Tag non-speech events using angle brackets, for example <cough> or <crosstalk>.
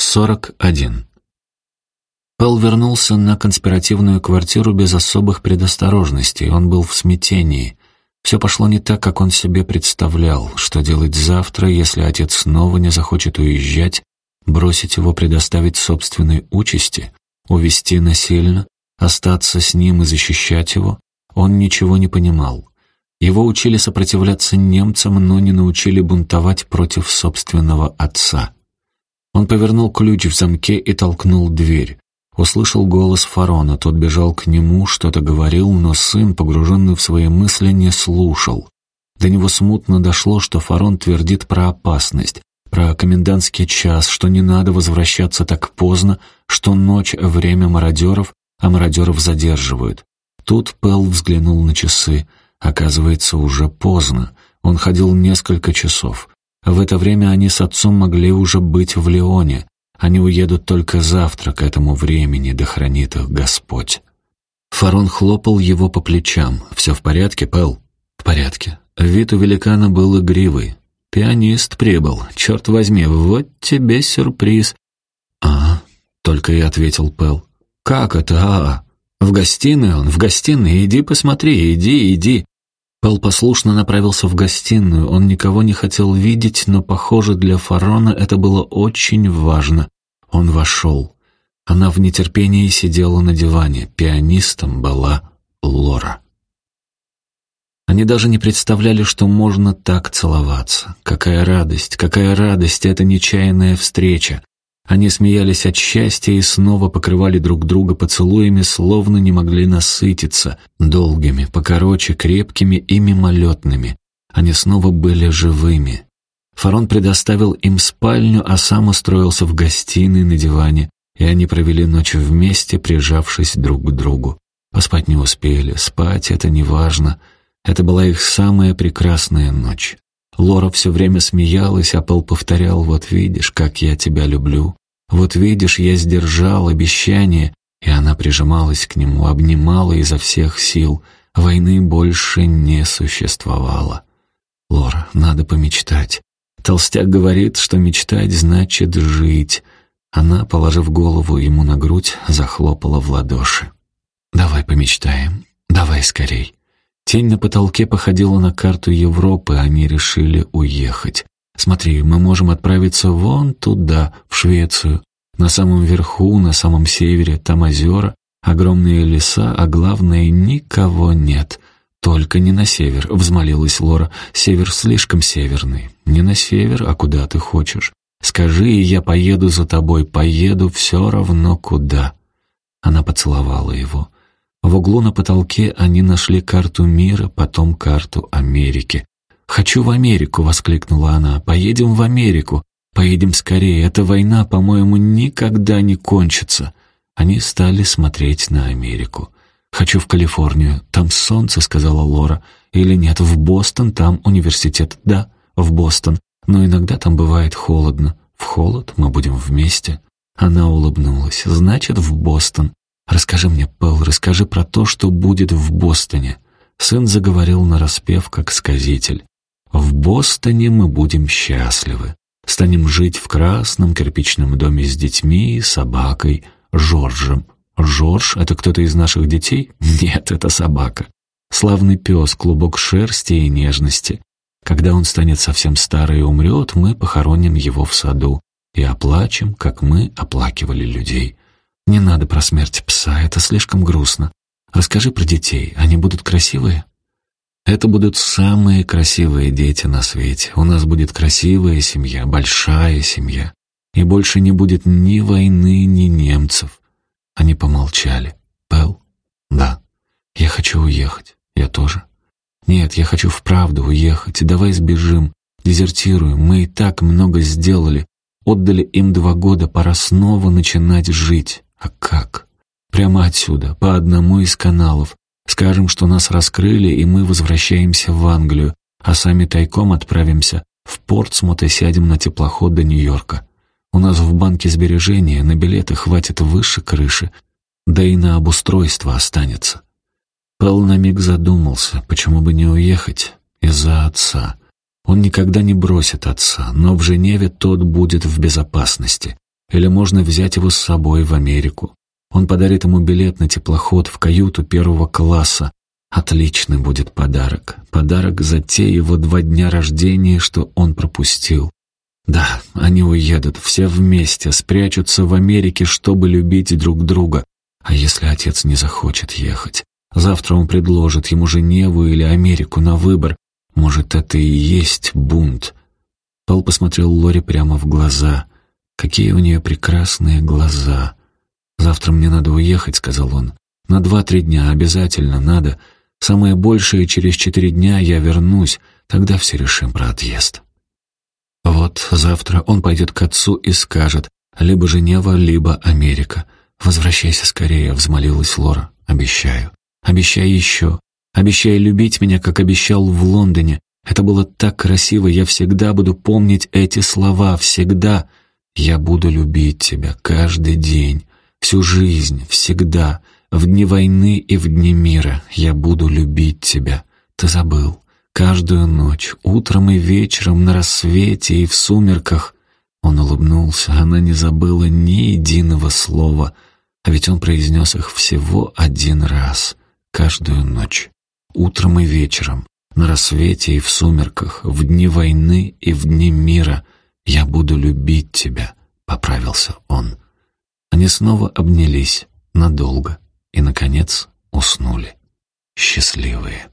41. Пэл вернулся на конспиративную квартиру без особых предосторожностей. Он был в смятении. Все пошло не так, как он себе представлял. Что делать завтра, если отец снова не захочет уезжать, бросить его, предоставить собственной участи, увести насильно, остаться с ним и защищать его? Он ничего не понимал. Его учили сопротивляться немцам, но не научили бунтовать против собственного отца. Он повернул ключ в замке и толкнул дверь. Услышал голос Фарона, тот бежал к нему, что-то говорил, но сын, погруженный в свои мысли, не слушал. До него смутно дошло, что Фарон твердит про опасность, про комендантский час, что не надо возвращаться так поздно, что ночь — время мародеров, а мародеров задерживают. Тут Пэл взглянул на часы. Оказывается, уже поздно. Он ходил несколько часов. В это время они с отцом могли уже быть в Леоне. Они уедут только завтра к этому времени, да хранит их Господь. Фарон хлопал его по плечам. «Все в порядке, Пэл?» «В порядке». Вид у великана был игривый. «Пианист прибыл. Черт возьми, вот тебе сюрприз». «А?» — только и ответил Пэл. «Как это, а?» «В гостиной он, в гостиной. Иди посмотри, иди, иди». Пэл послушно направился в гостиную. Он никого не хотел видеть, но, похоже, для Фарона это было очень важно. Он вошел. Она в нетерпении сидела на диване. Пианистом была Лора. Они даже не представляли, что можно так целоваться. Какая радость, какая радость, эта нечаянная встреча. Они смеялись от счастья и снова покрывали друг друга поцелуями, словно не могли насытиться, долгими, покороче, крепкими и мимолетными. Они снова были живыми. Фарон предоставил им спальню, а сам устроился в гостиной на диване, и они провели ночь вместе, прижавшись друг к другу. Поспать не успели, спать — это не важно. Это была их самая прекрасная ночь. Лора все время смеялась, а Пол повторял «Вот видишь, как я тебя люблю». Вот видишь, я сдержал обещание, и она прижималась к нему, обнимала изо всех сил. Войны больше не существовало. Лора, надо помечтать. Толстяк говорит, что мечтать значит жить. Она, положив голову ему на грудь, захлопала в ладоши. «Давай помечтаем. Давай скорей». Тень на потолке походила на карту Европы, они решили уехать. Смотри, мы можем отправиться вон туда, в Швецию. На самом верху, на самом севере, там озера, огромные леса, а главное, никого нет. Только не на север, взмолилась Лора. Север слишком северный. Не на север, а куда ты хочешь. Скажи, и я поеду за тобой, поеду все равно куда. Она поцеловала его. В углу на потолке они нашли карту мира, потом карту Америки. «Хочу в Америку!» — воскликнула она. «Поедем в Америку! Поедем скорее! Эта война, по-моему, никогда не кончится!» Они стали смотреть на Америку. «Хочу в Калифорнию. Там солнце», — сказала Лора. «Или нет, в Бостон, там университет». «Да, в Бостон. Но иногда там бывает холодно. В холод мы будем вместе». Она улыбнулась. «Значит, в Бостон. Расскажи мне, Пэл, расскажи про то, что будет в Бостоне». Сын заговорил нараспев, как сказитель. В Бостоне мы будем счастливы. Станем жить в красном кирпичном доме с детьми, собакой, Жоржем. Жорж — это кто-то из наших детей? <laughs> Нет, это собака. Славный пес, клубок шерсти и нежности. Когда он станет совсем старый и умрет, мы похороним его в саду и оплачем, как мы оплакивали людей. Не надо про смерть пса, это слишком грустно. Расскажи про детей, они будут красивые? Это будут самые красивые дети на свете. У нас будет красивая семья, большая семья. И больше не будет ни войны, ни немцев. Они помолчали. Пэл? Да. Я хочу уехать. Я тоже. Нет, я хочу вправду уехать. Давай сбежим. Дезертируем. Мы и так много сделали. Отдали им два года. Пора снова начинать жить. А как? Прямо отсюда, по одному из каналов. Скажем, что нас раскрыли, и мы возвращаемся в Англию, а сами тайком отправимся в Портсмут и сядем на теплоход до Нью-Йорка. У нас в банке сбережения, на билеты хватит выше крыши, да и на обустройство останется. Пэл на миг задумался, почему бы не уехать из-за отца. Он никогда не бросит отца, но в Женеве тот будет в безопасности. или можно взять его с собой в Америку. Он подарит ему билет на теплоход в каюту первого класса. Отличный будет подарок. Подарок за те его два дня рождения, что он пропустил. Да, они уедут все вместе, спрячутся в Америке, чтобы любить друг друга. А если отец не захочет ехать? Завтра он предложит ему Женеву или Америку на выбор. Может, это и есть бунт. Пол посмотрел Лори прямо в глаза. Какие у нее прекрасные глаза. «Завтра мне надо уехать», — сказал он. «На два-три дня обязательно надо. Самое большее, через четыре дня я вернусь. Тогда все решим про отъезд». Вот завтра он пойдет к отцу и скажет «Либо Женева, либо Америка». «Возвращайся скорее», — взмолилась Лора. «Обещаю». «Обещай еще. Обещай любить меня, как обещал в Лондоне. Это было так красиво, я всегда буду помнить эти слова, всегда. Я буду любить тебя каждый день, всю жизнь, всегда. В дни войны и в дни мира я буду любить тебя. Ты забыл. Каждую ночь, утром и вечером, на рассвете и в сумерках. Он улыбнулся, она не забыла ни единого слова, а ведь он произнес их всего один раз, каждую ночь, утром и вечером, на рассвете и в сумерках, в дни войны и в дни мира. Я буду любить тебя, поправился он. Они снова обнялись надолго и, наконец, уснули, счастливые.